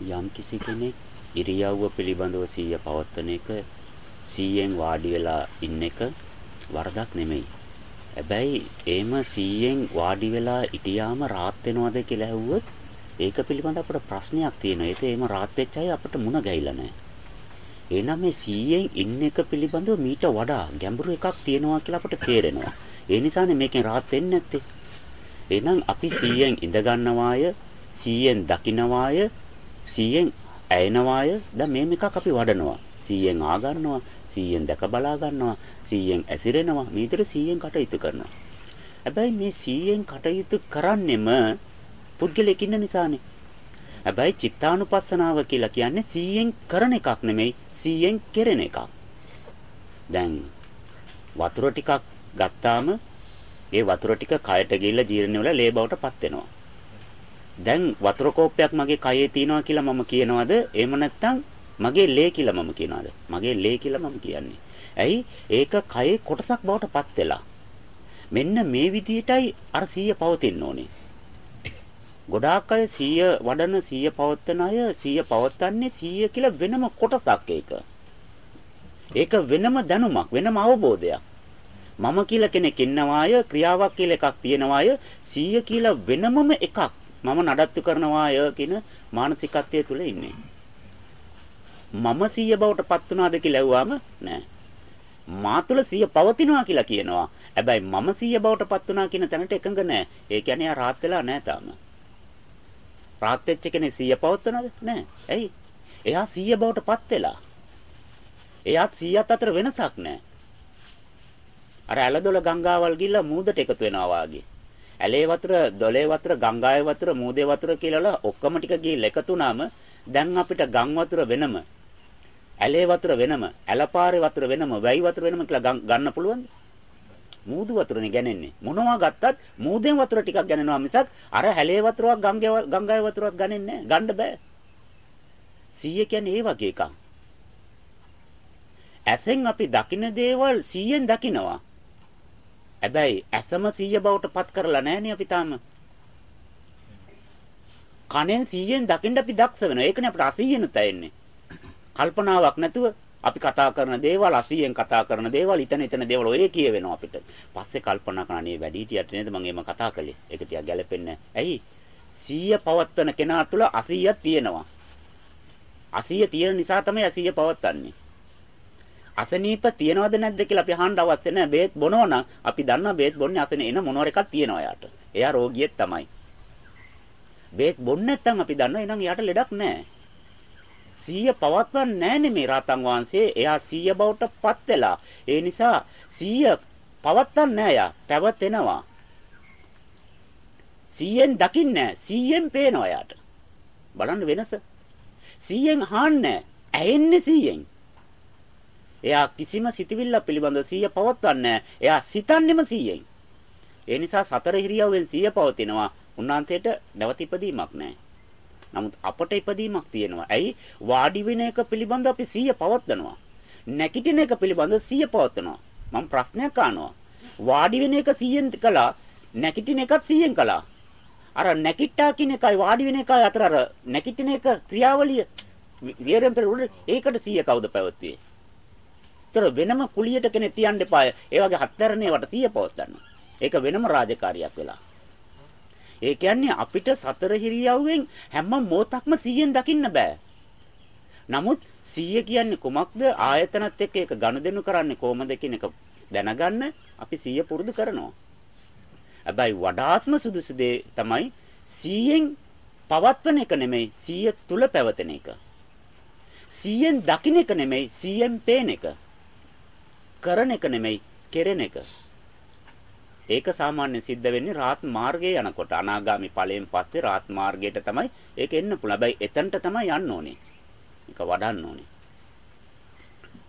යම් කිසි කෙනෙක් ඉරියව්ව පිළිබඳව සීය පවත්වන එක සීයෙන් වාඩි වෙලා ඉන්න එක වරදක් නෙමෙයි. හැබැයි එහෙම සීයෙන් වාඩි වෙලා ඉටියාම රාත් වෙනවද කියලා ඇහුවොත් ඒක පිළිබඳ අපට ප්‍රශ්නයක් තියෙනවා. ඒක එහෙම රාත් වෙච්ච අය අපිට මුණ ගැහිලා නැහැ. එහෙනම් මේ සීයෙන් ඉන්න එක පිළිබඳව මීට වඩා ගැඹුරු එකක් තියෙනවා කියලා අපට තේරෙනවා. ඒ නිසානේ මේකෙන් rahat වෙන්නේ නැත්තේ. එහෙනම් අපි 100න් ඉඳ ගන්නවාය 100න් දකින්නවාය 100න් ඇයෙනවාය? දැන් මේ මේකක් අපි වඩනවා. 100න් ආ ගන්නවා 100න් දැක බලා ගන්නවා 100න් ඇසිරෙනවා. මේ විතර 100න් කටයුතු කරනවා. හැබැයි මේ 100න් කටයුතු කරන්නෙම පුද්ගලෙක් ඉන්න නිසානේ. හැබැයි චිත්තානුපස්සනාව කියලා කියන්නේ 100න් කරන එකක් නෙමෙයි 100න් කෙරෙන එකක්. දැන් වතුර ටිකක් ගත්තාම ඒ වතුර ටික කයට ගිහිල්ලා ජීර්ණ වෙලා ලේ බවට පත් වෙනවා. දැන් වතුර කෝප්පයක් මගේ කයේ තියෙනවා කියලා මම කියනවද? එහෙම නැත්නම් මගේ ලේ කියලා මම කියනවද? මගේ ලේ කියලා මම කියන්නේ. ඇයි? ඒක කයේ කොටසක් බවට පත් වෙලා. මෙන්න මේ විදිහටයි අර 100 පවතින්න ඕනේ. ගොඩාක් අය 100 වඩන 100 පවත්තන අය 100 පවත්තන්නේ 100 කියලා වෙනම කොටසක් ඒක. ඒක වෙනම දැනුමක් වෙනම අවබෝධයක්. මම කියලා කෙනෙක් ඉන්නවාය ක්‍රියාවක් කියලා එකක් තියෙනවාය 100 කියලා වෙනමම එකක් මම නඩත්තු කරනවාය කියන මානසිකත්වයේ තුල ඉන්නේ. මම 100 බවට පත් වුණාද කියලා ඇහුවාම නෑ. මා තුල 100 පවතිනවා කියලා කියනවා. හැබැයි මම 100 බවට පත් වුණා කියන තැනට එකඟ නෑ. ඒ කියන්නේ ආ රාත් වෙලා නෑ තාම. රාත් වෙච්ච කෙනෙක් 100 පවත්වනවද? නෑ. ඇයි? එයා 100 බවට පත් වෙලා. එයාත් 100ත් අතර වෙනසක් නෑ. අර ඇලදොල ගංගාවල් ගිහිල්ලා මූදට එකතු වෙනවා වාගේ. ඇලේ වතුර, දොලේ වතුර, ගංගාවේ වතුර, මූදේ වතුර කියලා ඔක්කොම ටික ගිහිල්ලා එකතු වුණාම දැන් අපිට ගම් වතුර වෙනම, ඇලේ වතුර වෙනම, ඇලපාරේ වතුර වෙනම, වැයි වතුර වෙනම කියලා ගන්න පුළුවන්ද? මූදු වතුරනේ ගන්නේ. මොනවා ගත්තත් මූදෙන් වතුර ටිකක් ගන්නනවා මිසක් අර හැලේ වතුරක් ගංගාවේ වතුරක් ගන්නේ නැහැ. ගන්න බෑ. 100 කියන්නේ ඒ වගේ එකක්. ඇසෙන් අපි දකින දේවල් 100ෙන් දකිනවා. හැබැයි ඇසම 100 බවට පත් කරලා නැහනේ අපි තාම. කනෙන් 100ෙන් දකින්න අපි දක්ෂ වෙනවා. ඒකනේ අපිට 80 තැෙන්නේ. කල්පනාවක් නැතුව අපි කතා කරන දේවල් 80ෙන් කතා කරන දේවල් ඉතන ඉතන දේවල් ඔය කියවෙනවා අපිට. පස්සේ කල්පනා කරන්නේ වැඩි හිටියට නේද මම එහෙම කතා කළේ. ඒක ටිකක් ගැළපෙන්නේ ඇයි? 100 පවත්වන කෙනා තුළ 80ක් තියෙනවා. 80 තියෙන නිසා තමයි 80 පවත්වන්නේ. අසනීප තියනවද නැද්ද කියලා අපි අහන්න අවශ්‍ය නැහැ. බේත් බොනවා නම් අපි දන්නවා බේත් බොන්නේ අසන එන මොනවාර එකක් තියෙනවා යාට. එයා රෝගියෙක් තමයි. බේත් බොන්නේ නැත්නම් අපි දන්නවා එහෙනම් යාට ලෙඩක් නැහැ. සීය පවත්වන්නේ නැන්නේ මේ රාතන් වහන්සේ. එයා සීය බවට පත් වෙලා. ඒ නිසා සීය පවත්වන්නේ නැහැ යා. පැවතෙනවා. සීයෙන් දකින්නේ සීයෙන් පේනවා යාට. බලන්න වෙනස. සීයෙන් අහන්නේ ඇහෙන්නේ සීයෙන්. එයා කිසිම සිතවිල්ල පිළිබඳව සිහිය පවත්වන්නේ එයා සිතන්නේම සිහියෙන්. ඒ නිසා සතර හිරියවෙන් සිහිය පවතිනවා. උන්වහන්සේට නැවත ඉපදීමක් නැහැ. නමුත් අපට ඉපදීමක් තියෙනවා. ඇයි? වාඩි වෙන එක පිළිබඳව අපි සිහිය පවත්වනවා. නැගිටින එක පිළිබඳව සිහිය පවත්වනවා. මම ප්‍රශ්නයක් අහනවා. වාඩි වෙන එක 100ෙන් කළා නැගිටින එකත් 100ෙන් කළා. අර නැගිට්ටා කියන එකයි වාඩි වෙන එකයි අතර අර නැගිටින එක ක්‍රියාවලිය විහෙරෙන් පෙර ඒකට 100 කවුද පැවතුවේ? විතර වෙනම කුලියට කෙනෙක් තියන්න එපාය. ඒ වගේ හත්තරනේ වට 100 පවත්වන්න. ඒක වෙනම රාජකාරියක් වෙලා. ඒ කියන්නේ අපිට සතර හිරියව්වෙන් හැම මොහොතක්ම 100ෙන් දකින්න බෑ. නමුත් 100 කියන්නේ කුමක්ද? ආයතනත් එක්ක ඒක ගනුදෙනු කරන්නේ කොහොමද කියන එක දැනගන්න අපි 100 පුරුදු කරනවා. හැබැයි වඩාත්ම සුදුසු දේ තමයි 100ෙන් පවත්වන එක නෙමෙයි 100 තුල පැවතෙන එක. 100ෙන් දකින්න එක නෙමෙයි 100ෙන් පේන එක. කරන එක නෙමෙයි කෙරෙන එක. ඒක සාමාන්‍ය සිද්ධ වෙන්නේ රාත් මාර්ගයේ යනකොට අනාගාමි ඵලයෙන් පස්සේ රාත් මාර්ගයට තමයි ඒක එන්න පුළුවන්. හැබැයි එතනට තමයි යන්න ඕනේ. ඒක වඩන්න ඕනේ.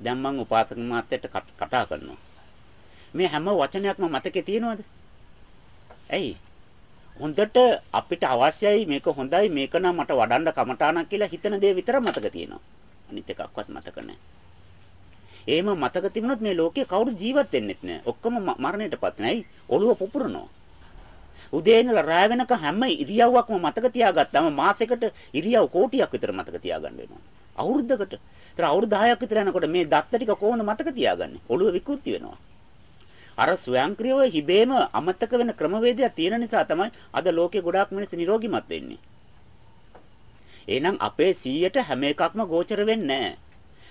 දැන් මම උපාසක මාත්‍යට කතා කරනවා. මේ හැම වචනයක්ම මතකේ තියෙනවද? ඇයි? හොඳට අපිට අවශ්‍යයි මේක හොඳයි මේක නම් මට වඩන්න කමටාණක් කියලා හිතන දේ විතර මතක තියෙනවා. අනිත් එකක්වත් මතක නැහැ. එහෙම මතක තිබුණොත් මේ ලෝකේ කවුරු ජීවත් වෙන්නෙත් නෑ. ඔක්කොම මරණයටපත් නැයි. ඔළුව පුපුරනවා. උදේ ඉඳලා රාය වෙනකම් හැම ඉරියව්වක්ම මතක තියාගත්තාම මාසෙකට ඉරියව් කෝටියක් විතර මතක තියාගන්න වෙනවා. අවුරුද්දකට. ඒතර අවුරුදු 10ක් විතර යනකොට මේ දත්ත ටික කොහොමද මතක තියාගන්නේ? ඔළුව විකෘති වෙනවා. අර ස්වයංක්‍රීයව හිබේම අමතක වෙන ක්‍රමවේදයක් තියෙන නිසා තමයි අද ලෝකේ ගොඩාක් මිනිස්සු නිරෝගීමත් වෙන්නේ. එහෙනම් අපේ 100ට හැම එකක්ම ගෝචර වෙන්නේ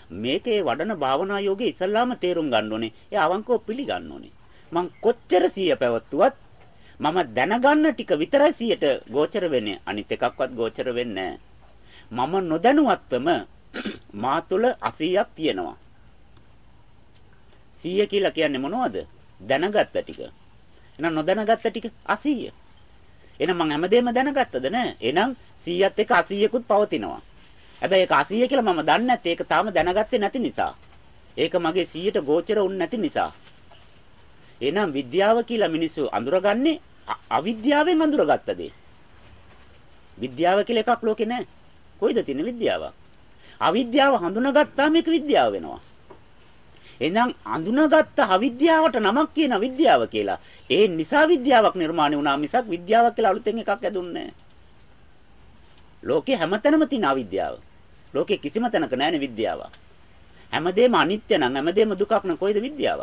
මේකේ වඩන භාවනා යෝගයේ ඉස්සල්ලාම තේරුම් ගන්න ඕනේ. ඒ අවංකව පිළිගන්න ඕනේ. මං කොච්චර 100 පැවතුවත් මම දැනගන්න ටික විතරයි 100ට ගෝචර වෙන්නේ. අනිත් එකක්වත් ගෝචර වෙන්නේ මම නොදැනුවත්වම මා තුළ 80ක් තියෙනවා. 100 කියලා කියන්නේ මොනවද? දැනගත්ත ටික. එහෙනම් නොදැනගත්ත ටික 80. එහෙනම් මං හැමදේම දැනගත්තද නෑ? එහෙනම් 100ත් එක්ක 80කුත් පවතිනවා. හැබැයි ඒක 80 කියලා මම දන්නේ නැත්තේ ඒක තාම දැනගත්තේ නැති නිසා. ඒක මගේ 100ට ගෝචර වුනේ නැති නිසා. එහෙනම් විද්‍යාව කියලා මිනිස්සු අඳුරගන්නේ අවිද්‍යාවෙන් අඳුරගත්ත දේ. විද්‍යාව කියලා එකක් ලෝකේ නැහැ. කොයිද තියෙන විද්‍යාව? අවිද්‍යාව හඳුනාගත්තාම ඒක විද්‍යාව වෙනවා. එහෙනම් අඳුනාගත්ත අවිද්‍යාවට නමක් කියන විද්‍යාව කියලා. ඒ නිසා විද්‍යාවක් නිර්මාණය වුණා මිසක් විද්‍යාවක් කියලා අලුතෙන් එකක් ඇදුන්නේ නැහැ. ලෝකේ හැමතැනම තියෙන අවිද්‍යාව. ලෝකේ කිසිම තැනක නැහැ විද්‍යාව. හැමදේම අනිත්‍ය නම් හැමදේම දුකක් නම් කොයිද විද්‍යාව?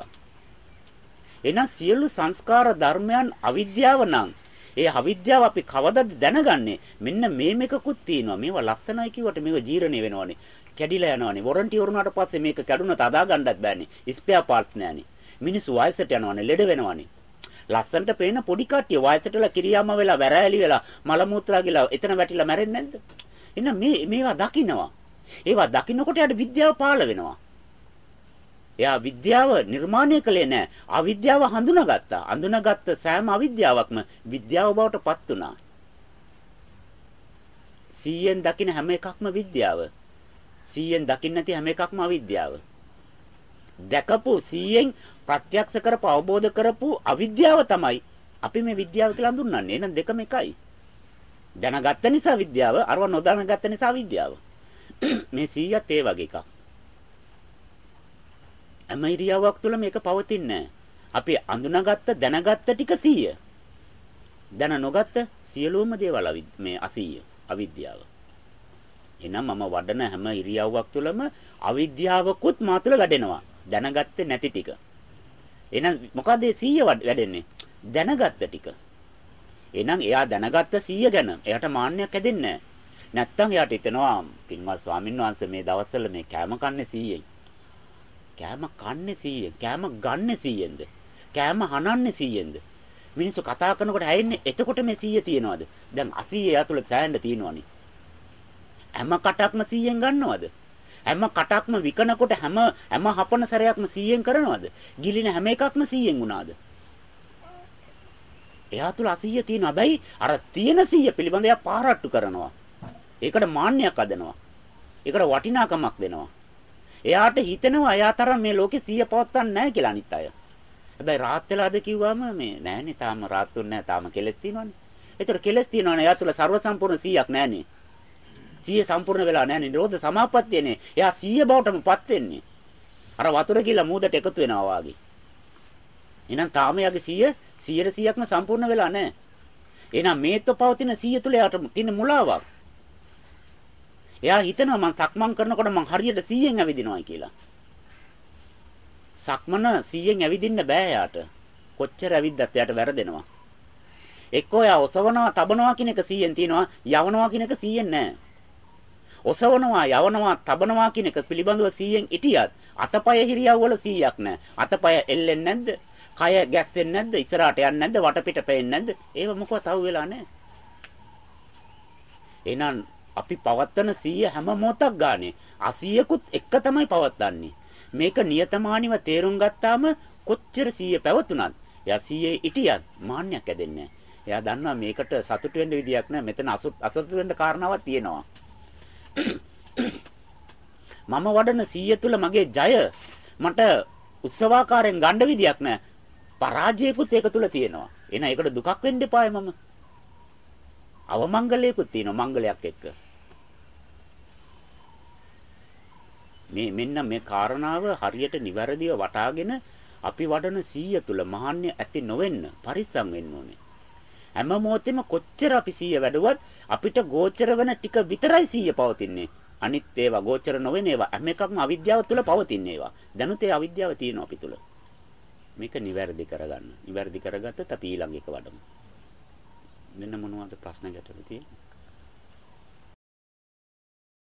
එහෙනම් සියලු සංස්කාර ධර්මයන් අවිද්‍යාව නම් ඒ අවිද්‍යාව අපි කවදද දැනගන්නේ? මෙන්න මේ මේකකුත් තියෙනවා. මේවා ලස්සනයි කිව්වට මේක ජීර්ණය වෙනවනේ. කැඩිලා යනවනේ. වොරන්ටි වරුණාට පස්සේ මේක කැඩුනත් අදා ගන්නත් බෑනේ. ස්පෙයා පාර්ට්ස් නෑනේ. මිනිස්සු වයසට යනවනේ, ලෙඩ වෙනවනේ. ලස්සන්ට පේන පොඩි කට්ටිය වයසටලා කිරියාම වෙලා වැරෑලි වෙලා මල මුත්‍රා ගිලා එතන වැටිලා මැරෙන්නේ නැද්ද? එහෙනම් මේ මේවා දකින්නවා. ඒවා දකින්නකොට යාට විද්‍යාව පාළ වෙනවා. එයා විද්‍යාව නිර්මාණය කළේ නැහැ. අවිද්‍යාව හඳුනාගත්තා. හඳුනාගත්ත සෑම අවිද්‍යාවක්ම විද්‍යාව බවට පත් වුණා. 100ෙන් දකින්න හැම එකක්ම විද්‍යාව. 100ෙන් දකින්න නැති හැම එකක්ම අවිද්‍යාව. දැකපු 100ෙන් ප්‍රත්‍යක්ෂ කරපු අවබෝධ කරපු අවිද්‍යාව තමයි අපි මේ විද්‍යාව කියලා හඳුන්වන්නේ. එහෙනම් දෙකම එකයි. දැනගත්ත නිසා විද්‍යාව, අරව නොදැනගත්ත නිසා විද්‍යාව. මේ 100ත් ඒ වගේ එකක්. හැම ඉරියව්වක් තුළ මේක පවතින්නේ අපි අඳුනාගත්ත දැනගත්ත ටික 100. දැන නොගත්ත සියලුම දේවල් මේ 80 අවිද්‍යාව. එහෙනම් මම වඩන හැම ඉරියව්වක් තුළම අවිද්‍යාවකුත් මා තුළ වැඩෙනවා. දැනගත්තේ නැති ටික. එහෙනම් මොකද 100 වැඩෙන්නේ? දැනගත්ත ටික. එහෙනම් එයා දැනගත්ත 100 ගැන එයාට මාන්නයක් හැදෙන්නේ නැත්තම් එයාට හිතෙනවා පින්වත් ස්වාමීන් වහන්සේ මේ දවස්වල මේ කෑම කන්නේ 100යි. කෑම කන්නේ 100ෙන්. කෑම ගන්නෙ 100ෙන්ද? කෑම හනන්නේ 100ෙන්ද? මිනිස්සු කතා කරනකොට ඇහෙන්නේ එතකොට මේ 100 තියනවාද? දැන් 80 එයා තුල සෑහෙන්න තියෙනවනේ. හැම කටක්ම 100ෙන් ගන්නවද? හැම කටක්ම විකනකොට හැම හැම හපන සැරයක්ම 100ෙන් කරනවද? ගිලින හැම එකක්ම 100ෙන් වුණාද? එයා තුල 80 තියෙනවා. හැබැයි අර තියෙන 100 පිළිබඳව එයා පාරට්ටු කරනවා. ඒකට මාන්නයක් අදනවා. ඒකට වටිනාකමක් දෙනවා. එයාට හිතෙනවා එයා තරම් මේ ලෝකේ 100 පවත්තන්නේ නැහැ කියලා අනිත් අය. හැබැයි රාත් වෙලාද කිව්වම මේ නෑනේ තාම රාත්තුන් නෑ තාම කෙලස් තියෙනවනේ. ඒතර කෙලස් තියෙනවනේ එයා තුල ਸਰව සම්පූර්ණ 100ක් නෑනේ. 100 සම්පූර්ණ වෙලා නෑනේ. නිරෝධ සමාපත්තියනේ. එයා 100 බවටමපත් වෙන්නේ. අර වතුර කියලා මූදට එකතු වෙනවා වගේ. එහෙනම් තාම යාගේ 100 100 100ක්ම සම්පූර්ණ වෙලා නැහැ. එහෙනම් මේත්ව පවතින 100 තුල යාට තියෙන මුලාවක්. එයා හිතනවා මං සක්මන් කරනකොට මං හරියට 100න් ඇවිදිනවා කියලා. සක්මන 100න් ඇවිදින්න බෑ යාට. කොච්චර ඇවිද්දත් යාට වැරදෙනවා. එක්කෝ යා ඔසවනවා, තබනවා කියන එක 100න් තියෙනවා, යවනවා කියන එක 100න් නෑ. ඔසවනවා, යවනවා, තබනවා කියන එක පිළිබඳව 100න් ඉටියත් අතපය හිරියව් වල 100ක් නෑ. අතපය එල්ලෙන්නේ නැද්ද? කය ගැක්සෙන්නේ නැද්ද? ඉස්සරහට යන්නේ නැද්ද? වටපිට පේන්නේ නැද්ද? ඒව මොකවත් අවු වෙලා නැහැ. එහෙනම් අපි පවත්තන 100 හැම මොහොතක් ගානේ 80කුත් එක තමයි පවත්න්නේ. මේක නියතමානිව තේරුම් ගත්තාම කොච්චර 100 පැවතුනත් එයා 100 ඉටියත් මාන්නයක් ඇදෙන්නේ එයා දන්නවා මේකට සතුටු වෙන්න විදියක් නැහැ. මෙතන අසතුටු වෙන්න කාරණාවක් තියෙනවා. මම වඩන 100 තුල මගේ ජය මට උත්සවාකාරයෙන් ගන්න විදියක් නැහැ. පරාජයකුත් ඒක තුල තියෙනවා. එහෙනම් ඒකට දුකක් වෙන්න එපායි මම. අවමංගලයකුත් තියෙනවා මංගලයක් එක්ක. මේ මෙන්න මේ කාරණාව හරියට නිවැරදිව වටාගෙන අපි වඩන සීය තුල මහාන්‍ය ඇති නොවෙන්න පරිස්සම් වෙන්න ඕනේ. හැම මොහොතෙම කොච්චර අපි සීය වැඩුවත් අපිට ගෝචර වෙන ටික විතරයි සීය පවතින්නේ. අනිත් ඒවා ගෝචර නොවන ඒවා හැම එකක්ම අවිද්‍යාව තුල පවතින ඒවා. දැනුත් ඒ අවිද්‍යාව තියෙනවා අපි තුල. මේක නිවැරදි කරගන්න. නිවැරදි කරගත්තත් අපි ඊළඟ එක වඩමු. මෙන්න මොනවද ප්‍රශ්න ගැටලු තියෙන්නේ?